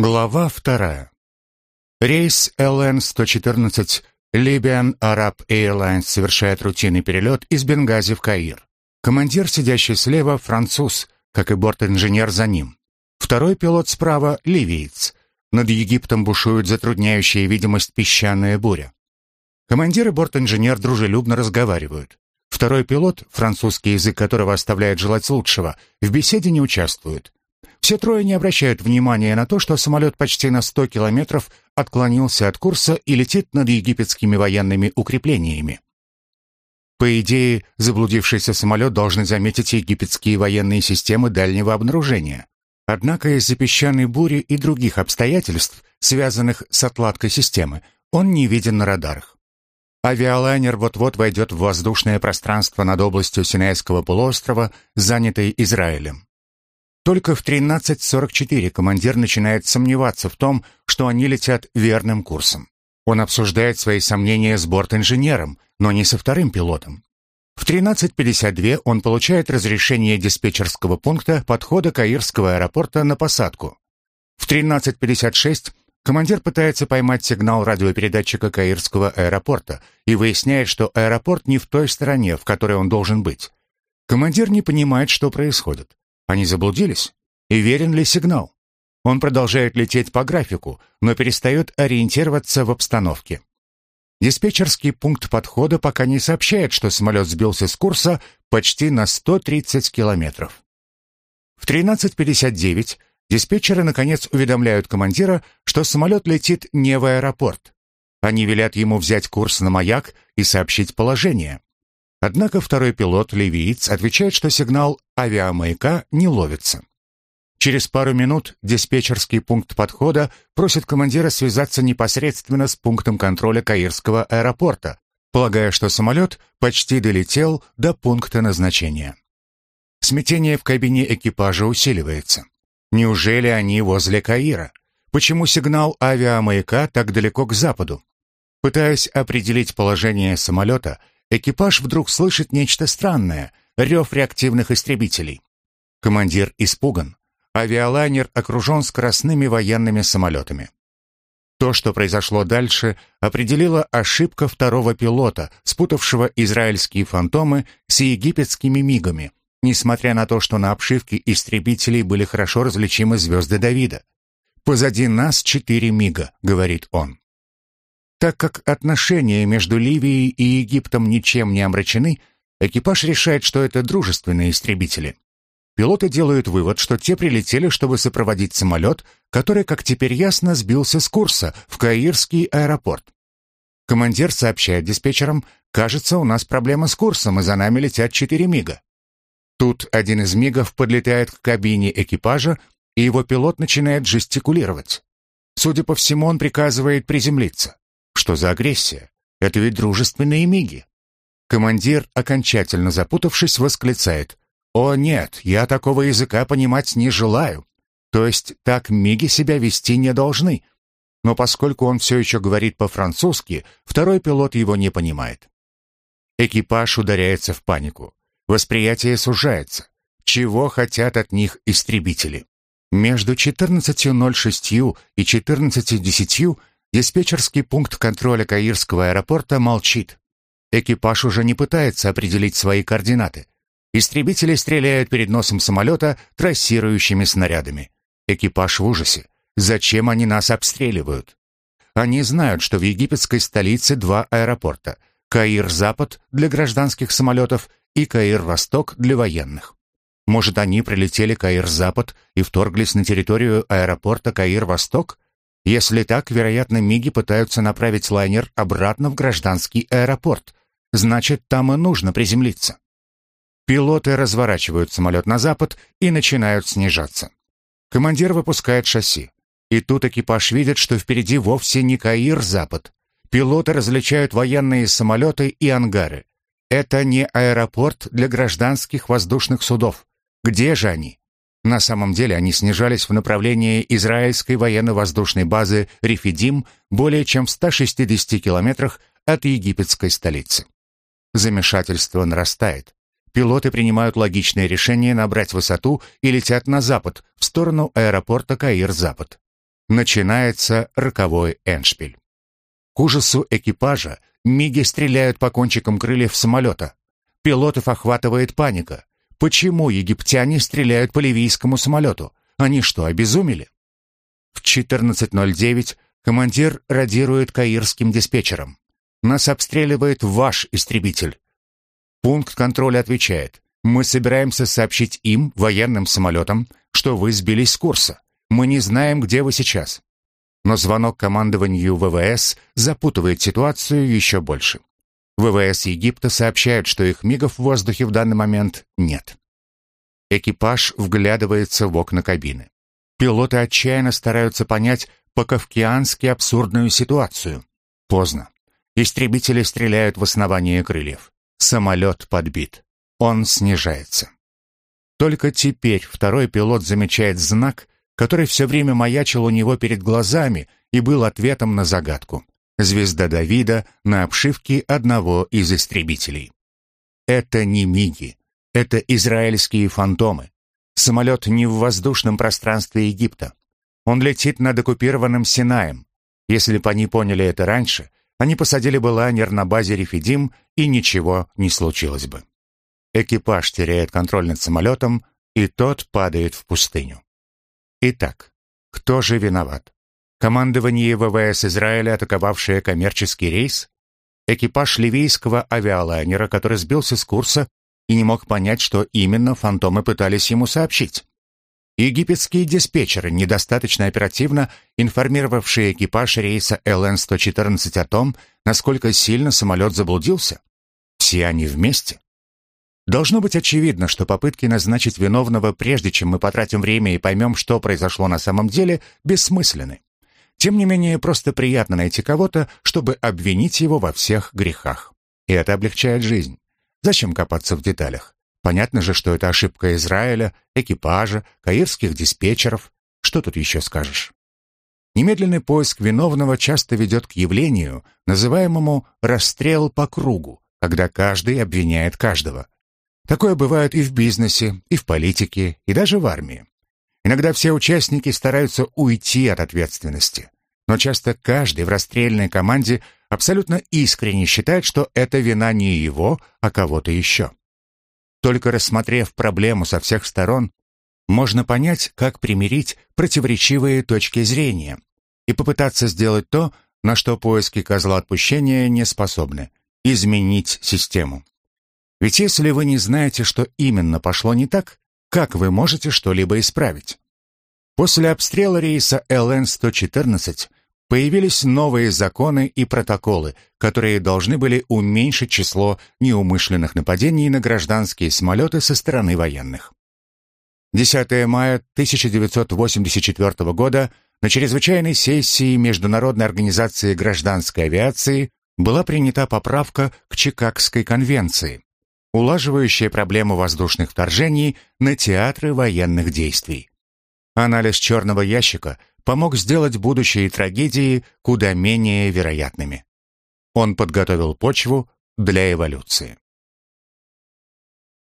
Глава вторая. Рейс LN-114 Libyan Arab Airlines совершает рутинный перелет из Бенгази в Каир. Командир, сидящий слева, француз, как и борт-инженер за ним. Второй пилот справа — ливиец. Над Египтом бушует затрудняющая видимость песчаная буря. Командир и борт-инженер дружелюбно разговаривают. Второй пилот, французский язык которого оставляет желать лучшего, в беседе не участвует. Все трое не обращают внимания на то, что самолет почти на 100 километров отклонился от курса и летит над египетскими военными укреплениями. По идее, заблудившийся самолет должны заметить египетские военные системы дальнего обнаружения. Однако из-за песчаной бури и других обстоятельств, связанных с отладкой системы, он не виден на радарах. Авиалайнер вот-вот войдет в воздушное пространство над областью Синайского полуострова, занятой Израилем. Только в 13.44 командир начинает сомневаться в том, что они летят верным курсом. Он обсуждает свои сомнения с борт-инженером, но не со вторым пилотом. В 13.52 он получает разрешение диспетчерского пункта подхода Каирского аэропорта на посадку. В 13.56 командир пытается поймать сигнал радиопередатчика Каирского аэропорта и выясняет, что аэропорт не в той стороне, в которой он должен быть. Командир не понимает, что происходит. Они заблудились? И верен ли сигнал? Он продолжает лететь по графику, но перестает ориентироваться в обстановке. Диспетчерский пункт подхода пока не сообщает, что самолет сбился с курса почти на 130 километров. В 13.59 диспетчеры наконец уведомляют командира, что самолет летит не в аэропорт. Они велят ему взять курс на маяк и сообщить положение. Однако второй пилот, ливиец, отвечает, что сигнал авиамаяка не ловится. Через пару минут диспетчерский пункт подхода просит командира связаться непосредственно с пунктом контроля Каирского аэропорта, полагая, что самолет почти долетел до пункта назначения. Смятение в кабине экипажа усиливается. Неужели они возле Каира? Почему сигнал авиамаяка так далеко к западу? Пытаясь определить положение самолета, Экипаж вдруг слышит нечто странное — рев реактивных истребителей. Командир испуган. Авиалайнер окружен скоростными военными самолетами. То, что произошло дальше, определила ошибка второго пилота, спутавшего израильские фантомы с египетскими мигами, несмотря на то, что на обшивке истребителей были хорошо различимы звезды Давида. «Позади нас четыре мига», — говорит он. Так как отношения между Ливией и Египтом ничем не омрачены, экипаж решает, что это дружественные истребители. Пилоты делают вывод, что те прилетели, чтобы сопроводить самолет, который, как теперь ясно, сбился с курса в Каирский аэропорт. Командир сообщает диспетчерам, «Кажется, у нас проблема с курсом, и за нами летят четыре мига». Тут один из мигов подлетает к кабине экипажа, и его пилот начинает жестикулировать. Судя по всему, он приказывает приземлиться. Что за агрессия? Это ведь дружественные миги. Командир, окончательно запутавшись, восклицает. «О нет, я такого языка понимать не желаю. То есть так миги себя вести не должны». Но поскольку он все еще говорит по-французски, второй пилот его не понимает. Экипаж ударяется в панику. Восприятие сужается. Чего хотят от них истребители? Между 14.06 и 14.10 Диспетчерский пункт контроля Каирского аэропорта молчит. Экипаж уже не пытается определить свои координаты. Истребители стреляют перед носом самолета трассирующими снарядами. Экипаж в ужасе. Зачем они нас обстреливают? Они знают, что в египетской столице два аэропорта. Каир-Запад для гражданских самолетов и Каир-Восток для военных. Может, они прилетели Каир-Запад и вторглись на территорию аэропорта Каир-Восток? Если так, вероятно, МИГи пытаются направить лайнер обратно в гражданский аэропорт. Значит, там и нужно приземлиться. Пилоты разворачивают самолет на запад и начинают снижаться. Командир выпускает шасси. И тут экипаж видит, что впереди вовсе не Каир-Запад. Пилоты различают военные самолеты и ангары. Это не аэропорт для гражданских воздушных судов. Где же они? На самом деле они снижались в направлении израильской военно-воздушной базы Рефидим более чем в 160 километрах от египетской столицы. Замешательство нарастает. Пилоты принимают логичное решение набрать высоту и летят на запад, в сторону аэропорта Каир-Запад. начинается роковой эншпиль. К ужасу экипажа миги стреляют по кончикам крыльев самолета. Пилотов охватывает паника. Почему египтяне стреляют по ливийскому самолету? Они что, обезумели? В 14.09 командир радирует каирским диспетчерам. Нас обстреливает ваш истребитель. Пункт контроля отвечает. Мы собираемся сообщить им, военным самолетам, что вы сбились с курса. Мы не знаем, где вы сейчас. Но звонок командованию ВВС запутывает ситуацию еще больше. ВВС Египта сообщают, что их мигов в воздухе в данный момент нет. Экипаж вглядывается в окна кабины. Пилоты отчаянно стараются понять по-кавкиански абсурдную ситуацию. Поздно. Истребители стреляют в основание крыльев. Самолет подбит. Он снижается. Только теперь второй пилот замечает знак, который все время маячил у него перед глазами и был ответом на загадку. Звезда Давида на обшивке одного из истребителей. Это не миги, это израильские фантомы. Самолет не в воздушном пространстве Египта. Он летит над оккупированным Синаем. Если бы они поняли это раньше, они посадили бы лайнер на базе Рефидим, и ничего не случилось бы. Экипаж теряет контроль над самолетом, и тот падает в пустыню. Итак, кто же виноват? Командование ВВС Израиля, атаковавшее коммерческий рейс? Экипаж ливийского авиалайнера, который сбился с курса и не мог понять, что именно фантомы пытались ему сообщить? Египетские диспетчеры, недостаточно оперативно информировавшие экипаж рейса ЛН-114 о том, насколько сильно самолет заблудился? Все они вместе? Должно быть очевидно, что попытки назначить виновного, прежде чем мы потратим время и поймем, что произошло на самом деле, бессмысленны. Тем не менее, просто приятно найти кого-то, чтобы обвинить его во всех грехах. И это облегчает жизнь. Зачем копаться в деталях? Понятно же, что это ошибка Израиля, экипажа, каирских диспетчеров. Что тут еще скажешь? Немедленный поиск виновного часто ведет к явлению, называемому «расстрел по кругу», когда каждый обвиняет каждого. Такое бывает и в бизнесе, и в политике, и даже в армии. Иногда все участники стараются уйти от ответственности, но часто каждый в расстрельной команде абсолютно искренне считает, что это вина не его, а кого-то еще. Только рассмотрев проблему со всех сторон, можно понять, как примирить противоречивые точки зрения и попытаться сделать то, на что поиски козла отпущения не способны – изменить систему. Ведь если вы не знаете, что именно пошло не так, как вы можете что-либо исправить? После обстрела рейса ЛН-114 появились новые законы и протоколы, которые должны были уменьшить число неумышленных нападений на гражданские самолеты со стороны военных. 10 мая 1984 года на чрезвычайной сессии Международной организации гражданской авиации была принята поправка к Чикагской конвенции, улаживающая проблему воздушных вторжений на театры военных действий. Анализ черного ящика помог сделать будущие трагедии куда менее вероятными. Он подготовил почву для эволюции.